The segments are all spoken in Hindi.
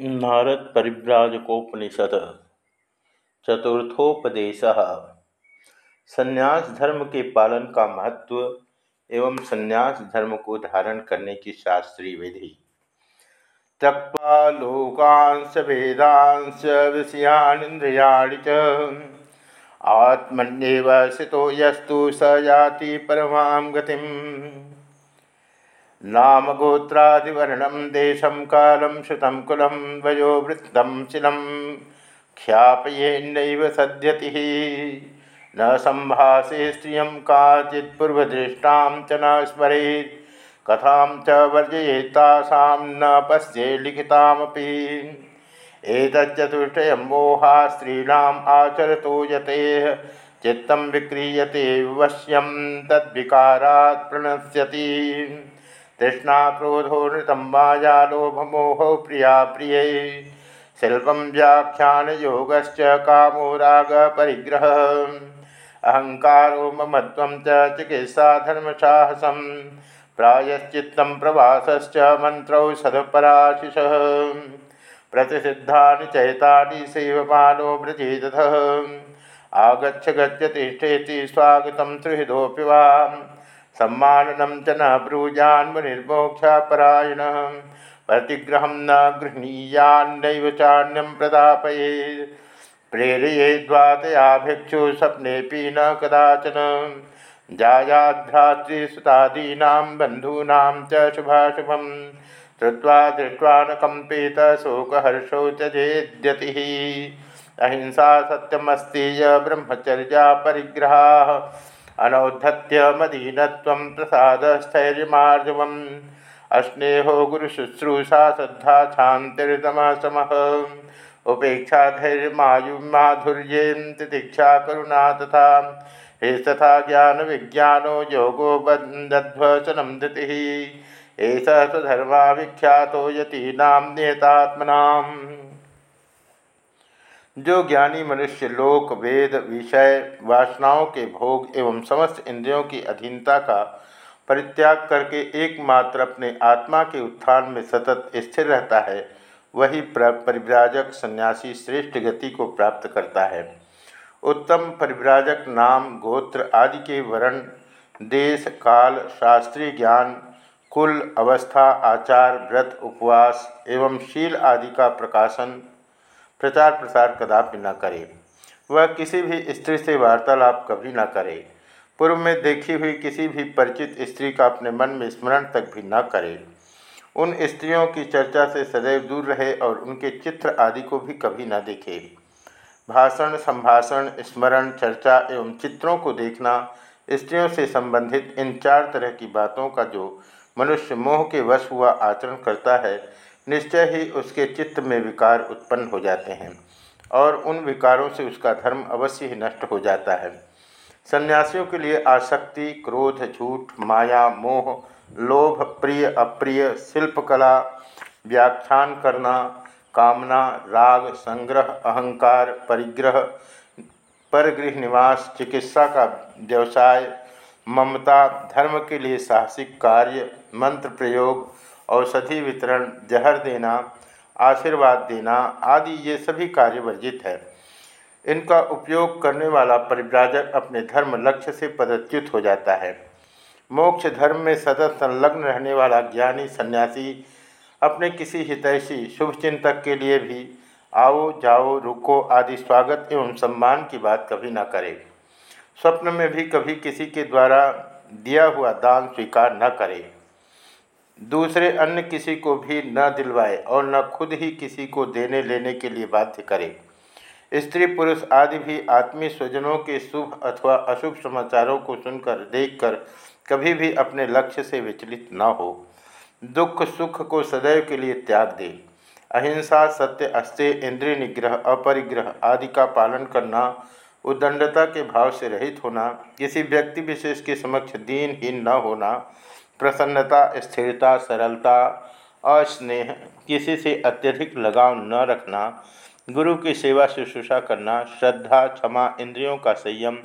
नारद परिव्राजकोपनिषद। चतुर्थोपदेश। संन्यास धर्म के पालन का महत्व एवं संन्यास धर्म को धारण करने की शास्त्रीय विधि। त्यक्वा लोकांश वेदांश विषयानिंद्रियाणि च। आत्मन्येव यस्तु स याति परमां गतिम्। नाम गोत्रादिवर्णम देशम कालम श्रुतम कुलम वयोवृत्तम शिलम ख्यापयेन्नैव सद्यति न संभाषे स्त्रिय काचित्पूर्वदृष्टां च न स्मरेत्। कथां च वर्जयेत्तासां न पश्ये लिखितामपि। एतच्चतुष्टयं मोहा स्त्रीणाम् आचरतो यतेः। चित्तं विक्रीयते वश्यं तद्विकारात् प्रणश्यति। तृष्णा क्रोधो नृतम माया लोभमोह प्रिया प्रिय शिल्पम व्याख्यान योगश्च कामो राग परिग्रह अहंकारो ममत्व चिकित्सा धर्म साहसम प्रायश्चित प्रवासश्च मंत्रौ सदपराशिष। प्रतिषिद्धा चैता सेवमानो व्रजेदथ आगछ गच्छतिष्ठेति स्वागत वा सम्माननं च न ब्रूजान्मुनिर्मोक्षापरायण प्रतिग्रह न गृहणीयान्नैव चान्यं प्रदापये प्रेरयेद्वातया भिक्षु स्वप्नेऽपि न कदाचन। जायाभ्रातृसुतादीनां बन्धूनां च शुभाशुभं दृष्ट्वा न कम्पेत शोकहर्षौ त्यजेद्यतिः अहिंसा सत्यमस्ति ब्रह्मचर्या परिग्रहाः। अनौद्धत्य मदीनत्व प्रसादस्थैर्यमार्जवम्। अस्नेहो गुरुशुश्रूषा श्रद्धा शांतिर्दम सम उपेक्षा तितिक्षा करुणा तथा। हे तथा ज्ञान विज्ञानो योगो बंधध्वचनम धृति। एष स्वधर्मा विख्यातो यतीनां नियतात्मनाम् जो ज्ञानी मनुष्य लोक, वेद, विषय, वासनाओं के भोग एवं समस्त इंद्रियों की अधीनता का परित्याग करके एकमात्र अपने आत्मा के उत्थान में सतत स्थिर रहता है, वही परिव्राजक सन्यासी श्रेष्ठ गति को प्राप्त करता है। उत्तम परिव्राजक नाम, गोत्र आदि के वर्ण, देश, काल, शास्त्रीय ज्ञान, कुल, अवस्था, आचार, व्रत, उपवास एवं शील आदि का प्रकाशन प्रचार प्रसार कदापि न करे। वह किसी भी स्त्री से वार्तालाप कभी न करे। पूर्व में देखी हुई किसी भी परिचित स्त्री का अपने मन में स्मरण तक भी न करे। उन स्त्रियों की चर्चा से सदैव दूर रहे और उनके चित्र आदि को भी कभी न देखे। भाषण, संभाषण, स्मरण, चर्चा एवं चित्रों को देखना स्त्रियों से संबंधित इन चार तरह की बातों का जो मनुष्य मोह के वश हुआ आचरण करता है निश्चय ही उसके चित्त में विकार उत्पन्न हो जाते हैं और उन विकारों से उसका धर्म अवश्य ही नष्ट हो जाता है। सन्यासियों के लिए आसक्ति, क्रोध, झूठ, माया, मोह, लोभ, प्रिय, अप्रिय, शिल्पकला, व्याख्यान करना, कामना, राग, संग्रह, अहंकार, परिग्रह, परगृह निवास, चिकित्सा का व्यवसाय, ममता, धर्म के लिए साहसिक कार्य, मंत्र प्रयोग औषधि वितरण, जहर देना, आशीर्वाद देना आदि ये सभी कार्य वर्जित है। इनका उपयोग करने वाला परिव्राजक अपने धर्म लक्ष्य से पदच्युत हो जाता है। मोक्ष धर्म में सतत संलग्न रहने वाला ज्ञानी सन्यासी अपने किसी हितैषी शुभचिंतक के लिए भी आओ, जाओ, रुको आदि स्वागत एवं सम्मान की बात कभी न करे। स्वप्न में भी कभी किसी के द्वारा दिया हुआ दान स्वीकार न करे। दूसरे अन्य किसी को भी न दिलवाए और न खुद ही किसी को देने लेने के लिए बाध्य करे। स्त्री पुरुष आदि भी आत्मीय स्वजनों के शुभ अथवा अशुभ समाचारों को सुनकर, देखकर कभी भी अपने लक्ष्य से विचलित न हो। दुख सुख को सदैव के लिए त्याग दे। अहिंसा, सत्य अस्त्य इंद्रिय निग्रह, अपरिग्रह आदि का पालन करना, उदंडता के भाव से रहित होना, किसी व्यक्ति विशेष के समक्ष दीनहीन न होना प्रसन्नता, स्थिरता, सरलता, अस्नेह, किसी से अत्यधिक लगाव न रखना, गुरु की सेवा, शुश्रूषा करना, श्रद्धा, क्षमा, इंद्रियों का संयम,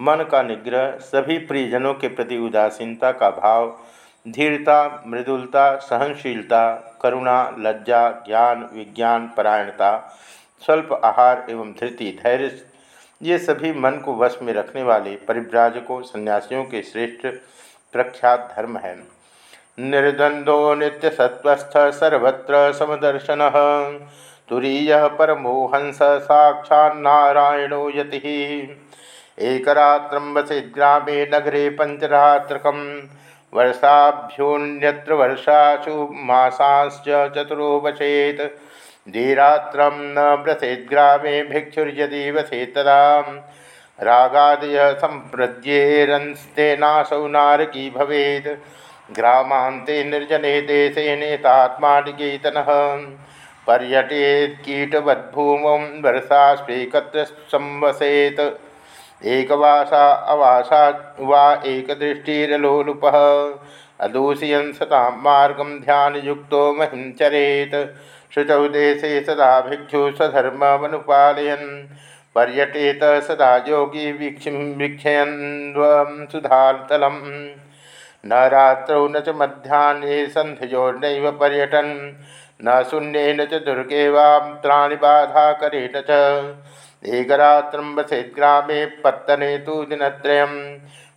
मन का निग्रह, सभी प्रियजनों के प्रति उदासीनता का भाव, धीरता, मृदुलता, सहनशीलता, करुणा, लज्जा, ज्ञान, विज्ञान, परायणता, स्वल्प आहार एवं धृति, धैर्य, ये सभी मन को वश में रखने वाले परिव्राजकों, सन्यासियों के श्रेष्ठ प्रख्यात धर्म है। निर्द्वंदो नित्य सत्वस्थ सर्वत्र समदर्शन। तुरीय परमोहंस साक्षान्नारायणो यति। एक ग्रामे नगरे पंचरात्रकम वर्षाभ्योन्यत्र वर्षासु मासाश्च चतुरो वसेत धीरात्र न ग्रामे भिक्षुर्यदि वसेत तदा। रागादय सम्प्रद्येरंस्तेनासौ नारकी भवेत्। ग्रामान्ते निर्जने देशे नेतात्मानिकेतनः। पर्यटेत् कीटवद्भूमौ वर्षास्वेकत्र संवसेत्। एकवासा अवासा वा एकदृष्टिरलोलुप। अदूषयन सता मार्गम ध्यान युक्तो महिम चरेत शुचौ देशे सदा भिक्षु स्वधर्मनुपालयन पर्यटेत सदा योगी वीक्षि वीक्षयन सुधातलम न रात्रौ न च मध्याह्ने सन्ध्योर्नैव पर्यटन। न शून्येन च दुर्गे वां त्राणिबाधा करेण च। एकरात्रं ग्रामे पत्तने तो दिनत्रयं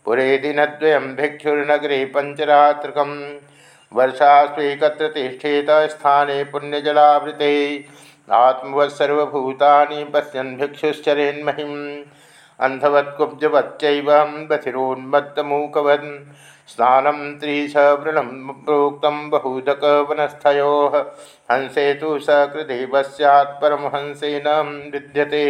पुरे दिनद्वयं भिक्षुर्नगरे पञ्चरात्रकं वर्षास्वेकत्र तिष्ठेत स्थाने पुण्यजलावृते। आत्मवत्सर्वभूतानि पश्यन् भिक्षुश्चरेन्महिम्। अन्धवत्कुब्जवच्चैव बधिरोन्मत्तमूकवन् स्नानं त्रिशवृणं प्रोक्तं बहुधकवनस्थयोः। हंसे तो सकृदेव सैत् परमहंसेन विद्यते।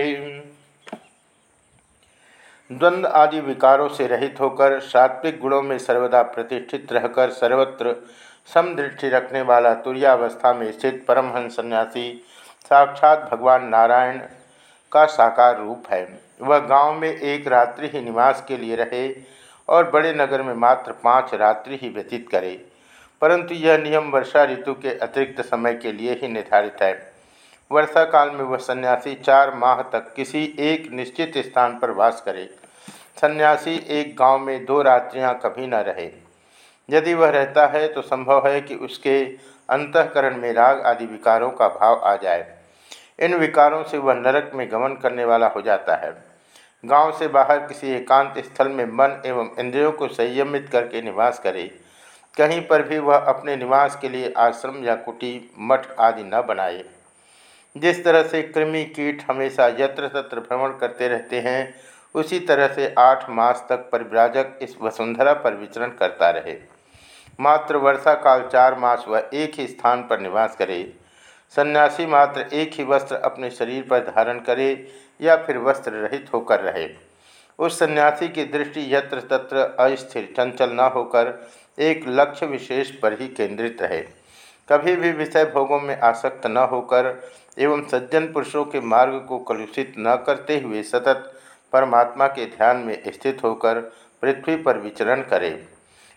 द्वंद्व आदि विकारों से रहित होकर सात्विक गुणों में सर्वदा प्रतिष्ठित रहकर सर्वत्र समदृष्टि रखने वाला तुरियावस्था में स्थित परमहंस सन्यासी साक्षात भगवान नारायण का साकार रूप है। वह गाँव में एक रात्रि ही निवास के लिए रहे और बड़े नगर में मात्र पाँच रात्रि ही व्यतीत करे। परंतु यह नियम वर्षा ऋतु के अतिरिक्त समय के लिए ही निर्धारित है। वर्षा काल में वह सन्यासी चार माह तक किसी एक निश्चित स्थान पर वास करे। सन्यासी एक गाँव में दो रात्रियाँ कभी न रहे। यदि वह रहता है तो संभव है कि उसके अंतकरण में राग आदि विकारों का भाव आ जाए। इन विकारों से वह नरक में गमन करने वाला हो जाता है। गाँव से बाहर किसी एकांत स्थल में मन एवं इंद्रियों को संयमित करके निवास करे, कहीं पर भी वह अपने निवास के लिए आश्रम या कुटी, मठ आदि न बनाए। जिस तरह से कृमि कीट हमेशा यत्र तत्र भ्रमण करते रहते हैं, उसी तरह से आठ मास तक परिव्राजक इस वसुंधरा पर विचरण करता रहे। मात्र वर्षा काल चार मास वह एक ही स्थान पर निवास करे सन्यासी मात्र एक ही वस्त्र अपने शरीर पर धारण करे या फिर वस्त्र रहित होकर रहे। उस सन्यासी की दृष्टि यत्र तत्र अस्थिर, चंचल न होकर एक लक्ष्य विशेष पर ही केंद्रित रहे। कभी भी विषय भोगों में आसक्त न होकर एवं सज्जन पुरुषों के मार्ग को कलुषित न करते हुए सतत परमात्मा के ध्यान में स्थित होकर पृथ्वी पर विचरण करे।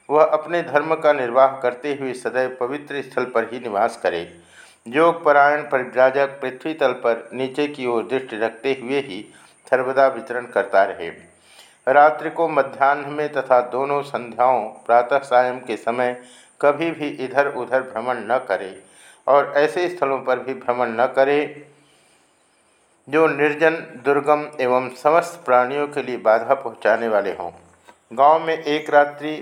वह अपने धर्म का निर्वाह करते हुए सदैव पवित्र स्थल पर ही निवास करे। योग परायण परिव्राजक पृथ्वी तल पर नीचे की ओर दृष्टि रखते हुए ही सर्वदा वितरण करता रहे। रात्रि को मध्यान्ह में तथा दोनों संध्याओं प्रातः सायं के समय कभी भी इधर उधर भ्रमण न करे और ऐसे स्थलों पर भी भ्रमण न करे जो निर्जन, दुर्गम एवं समस्त प्राणियों के लिए बाधा पहुँचाने वाले हों। गाँव में एक रात्रि,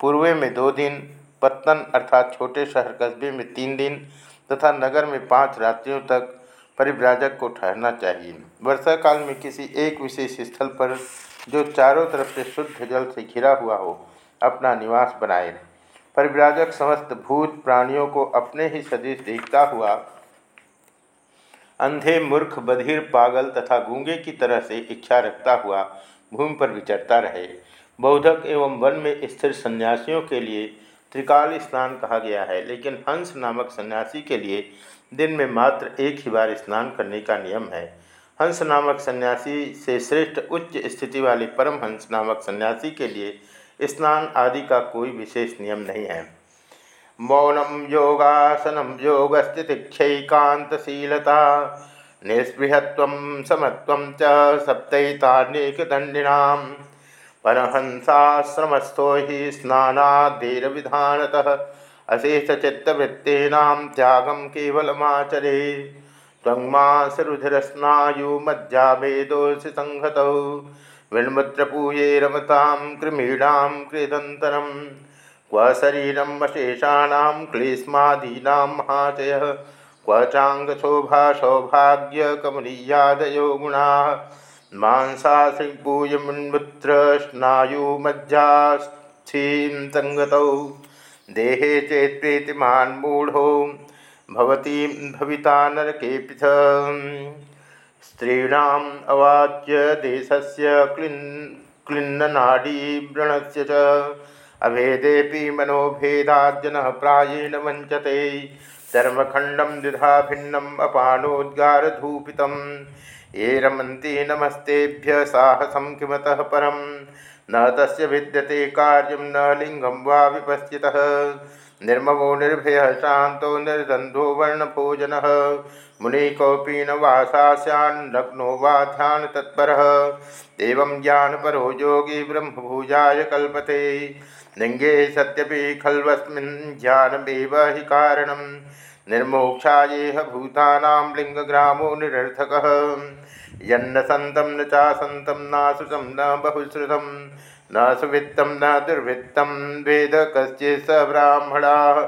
पूर्वे में दो दिन, पत्तन अर्थात छोटे शहर कस्बे में तीन दिन तथा नगर में पाँच रात्रियों तक परिव्राजक को ठहरना चाहिए। वर्षा काल में किसी एक विशेष स्थल पर जो चारों तरफ़ से शुद्ध जल से घिरा हुआ हो, अपना निवास बनाए। परिव्राजक समस्त भूत प्राणियों को अपने ही सदृश देखता हुआ, अंधे, मूर्ख, बधिर, पागल तथा गूँगे की तरह से इच्छा रखता हुआ भूमि पर विचरता रहे। बौद्धक एवं वन में स्थिर सन्यासियों के लिए त्रिकाल स्नान कहा गया है, लेकिन हंस नामक सन्यासी के लिए दिन में मात्र एक ही बार स्नान करने का नियम है। हंस नामक सन्यासी से श्रेष्ठ उच्च स्थिति वाले परम हंस नामक सन्यासी के लिए स्नान आदि का कोई विशेष नियम नहीं है। मौनम योगासनम योग स्थितिक्षकांतशीलता निस्पृहत्व समत्व च सप्ततानेक दंडिनाम परहंसाश्रमस्थो ही स्नानादेरविधानतः अशेषचित्तवृत्तीनां त्यागं केवलमाचरे। त्वङ्मासरुधिरस्नायुमज्जाभेदोऽसि सङ्हतौ विण्मुत्रपूये रमतां कृमीणां क्रीदन्तरं। क्व शरीरम् अशेषाणां क्लेस्मादीनां महाचयः क्व चाङ्गशोभा सौभाग्यकमनीयादयो गुणाः। मांसाश्रिपूयमुन्मुत्रस्नायुमज्जास्थीं सङ्गतौ देहे चेत्प्रीतिमान् मूढ़ो। भवती भविता नरकेऽपि स्त्रीणाम् अवाच्य देशस्य क्लिन्, क्लिन्ननाडीव्रणस्य च। अभेदेऽपि मनोभेदाज्जनः प्रायेण वञ्चते। चर्मखण्डं द्विधा भिन्नम् अपानोद्गारधूपितम्। ये रमन्ति नमस्तेभ्य साहसं किमतः परं? न तस्य विद्यते कार्यं, न लिङ्गं वा विपश्चितः। निर्ममो निर्भयः, शान्तो निर्दन्धो वर्णभोजनः। मुनि कोऽपि न वासा स्यान्नग्नो वा ध्यानतत्परः। एवं ज्ञानपरो योगी ब्रह्मभुजाय कल्पते। लिंगे सत्यपि खल्वस्मिन्, ज्ञानमेव हि कारणं निर्मोक्षायेह भूतानां लिङ्गग्रामो निरर्थकः। यन्न न चासन्तं नासुतं न बहुश्रुतं न सुवित्तं न दुर्वृत्तं वेद कश्चित् स ब्राह्मणाः।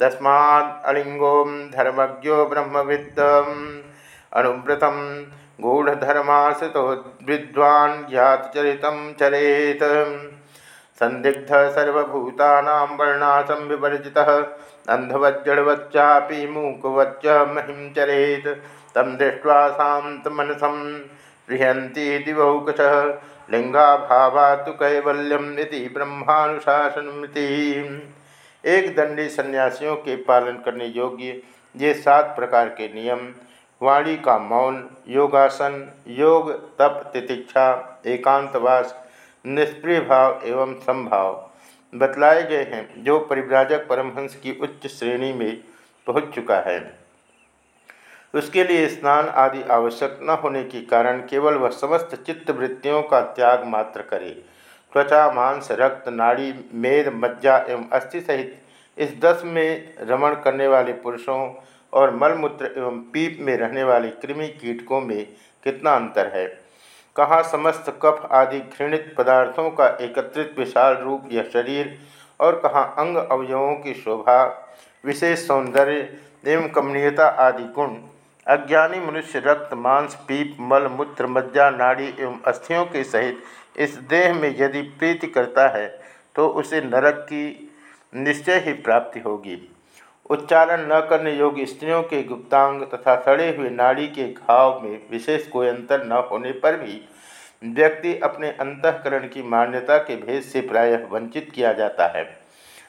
तस्मात् अलिङ्गों धर्मज्ञो ब्रह्मविद्दम् अनुव्रतं गूढ़धर्माश्रितो विद्वान् ज्ञातचरितं चरेत्। संदिग्ध सर्वभूतानां वर्णासं विवर्जितः अंधवज्जड़वच्चापि मूकवच्च महिं चरेत्। तम दृष्ट्वा शांतमनसम गृहती दिवौकश लिंगाभावा तो कैवल्यम ब्रह्मानुशासनमिति एक दंडी सन्यासियों के पालन करने योग्य ये सात प्रकार के नियम, वाणी का मौन, योगासन, योग, तप, तितिक्षा, एकांतवास, निष्प्रिय भाव एवं संभाव बतलाए गए हैं, जो परिव्राजक परमहंस की उच्च श्रेणी में पहुँच चुका है। उसके लिए स्नान आदि आवश्यक न होने के कारण केवल वह समस्त चित्त वृत्तियों का त्याग मात्र करे। त्वचा, मांस, रक्त, नाड़ी, मेद, मज्जा एवं अस्थि सहित इस दस में रमण करने वाले पुरुषों और मलमूत्र एवं पीप में रहने वाले कृमि कीटकों में कितना अंतर है? कहाँ समस्त कफ आदि घृणित पदार्थों का एकत्रित विशाल रूप यह शरीर और कहाँ अंग अवयवों की शोभा, विशेष सौंदर्य एवं कमनीयता आदि गुण अज्ञानी मनुष्य, रक्त, मांस, पीप, मल, मूत्र, मज्जा, नाड़ी एवं अस्थियों के सहित इस देह में यदि प्रीति करता है तो उसे नरक की निश्चय ही प्राप्ति होगी। उच्चारण न करने योग्य स्त्रियों के गुप्तांग तथा सड़े हुए नाड़ी के घाव में विशेष कोई अंतर न होने पर भी व्यक्ति अपने अंतकरण की मान्यता के भेद से प्रायः वंचित किया जाता है।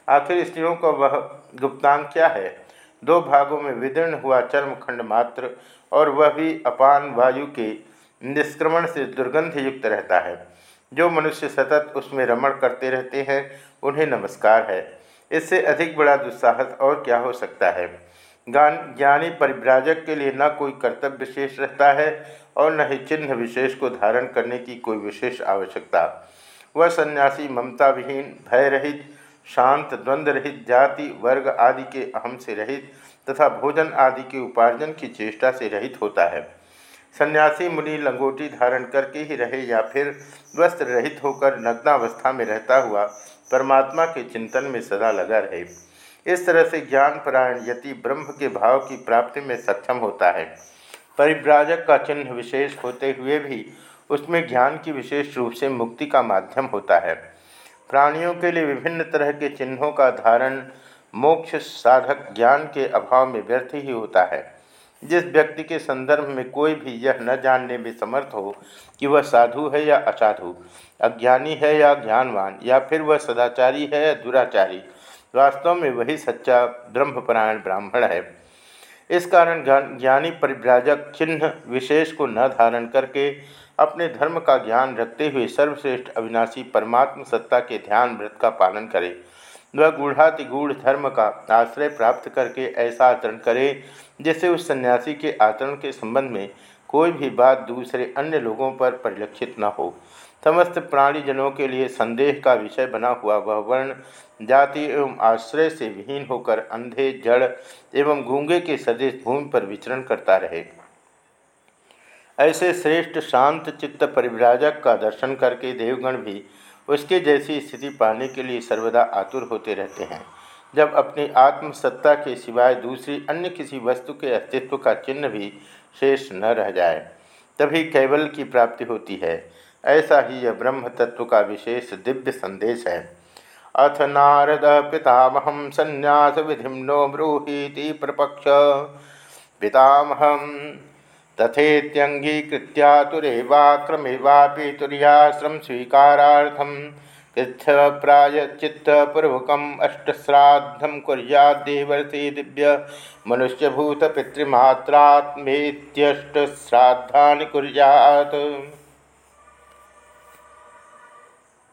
आखिर स्त्रियों का वह गुप्तांग क्या है? दो भागों में विदीर्ण हुआ चर्मखंड मात्र, और वह भी अपान वायु के निष्क्रमण से दुर्गंध युक्त रहता है। जो मनुष्य सतत उसमें रमण करते रहते हैं, उन्हें नमस्कार है। इससे अधिक बड़ा दुस्साहस और क्या हो सकता है? गान ज्ञानी परिव्राजक के लिए न कोई कर्तव्य विशेष रहता है, और न ही चिन्ह विशेष को धारण करने की कोई विशेष आवश्यकता। वह सन्यासी ममता विहीन भय रहित शांत द्वंद्व रहित जाति, वर्ग आदि के अहम से रहित तथा भोजन आदि के उपार्जन की चेष्टा से रहित होता है। सन्यासी, मुनि, लंगोटी धारण करके ही रहे या फिर वस्त्र रहित होकर नग्नावस्था में रहता हुआ परमात्मा के चिंतन में सदा लगा रहे। इस तरह से ज्ञान ज्ञानपरायण यति ब्रह्म के भाव की प्राप्ति में सक्षम होता है। परिव्राजक का चिन्ह विशेष होते हुए भी उसमें ज्ञान की विशेष रूप से मुक्ति का माध्यम होता है। प्राणियों के लिए विभिन्न तरह के चिन्हों का धारण मोक्ष साधक ज्ञान के अभाव में व्यर्थ ही होता है। जिस व्यक्ति के संदर्भ में कोई भी यह न जानने में समर्थ हो कि वह साधु है या असाधु, अज्ञानी है या ज्ञानवान, या फिर वह सदाचारी है या दुराचारी, वास्तव में वही सच्चा ब्रह्मपरायण ब्राह्मण है। इस कारण ज्ञानी परिव्राजक चिन्ह विशेष को न धारण करके अपने धर्म का ज्ञान रखते हुए सर्वश्रेष्ठ अविनाशी परमात्म सत्ता के ध्यान व्रत का पालन करे। वह गूढ़ातिगूढ़ धर्म का आश्रय प्राप्त करके ऐसा आचरण करे, जिससे उस सन्यासी के आचरण के संबंध में कोई भी बात दूसरे अन्य लोगों पर परिलक्षित न हो। समस्त प्राणीजनों के लिए संदेह का विषय बना हुआ वह वर्ण जाति एवं आश्रय से विहीन होकर अंधे, जड़ एवं गूँगे के सदृश भूमि पर विचरण करता रहे। ऐसे श्रेष्ठ शांत चित्त परिव्राजक का दर्शन करके देवगण भी उसके जैसी स्थिति पाने के लिए सर्वदा आतुर होते रहते हैं। जब अपनी आत्मसत्ता के सिवाय दूसरी अन्य किसी वस्तु के अस्तित्व का चिन्ह भी शेष न रह जाए, तभी कैवल की प्राप्ति होती है। ऐसा ही यह ब्रह्म तत्व का विशेष दिव्य संदेश है। अथ नारद पितामह संन्यास विधि नो ब्रूहीति प्रपक्ष। पितामह तथेत्यंगीकृत्यातुरेवाक्रमेवापि तुर्याश्रम स्वीकारार्थम कृच्छप्रायचित्तपूर्वकम् अष्टश्राद्धं कुर्याद्देवर्षि दिव्य मनुष्यभूतपितृमात्रात्मेत्यष्टश्राद्धानि कुर्यात्।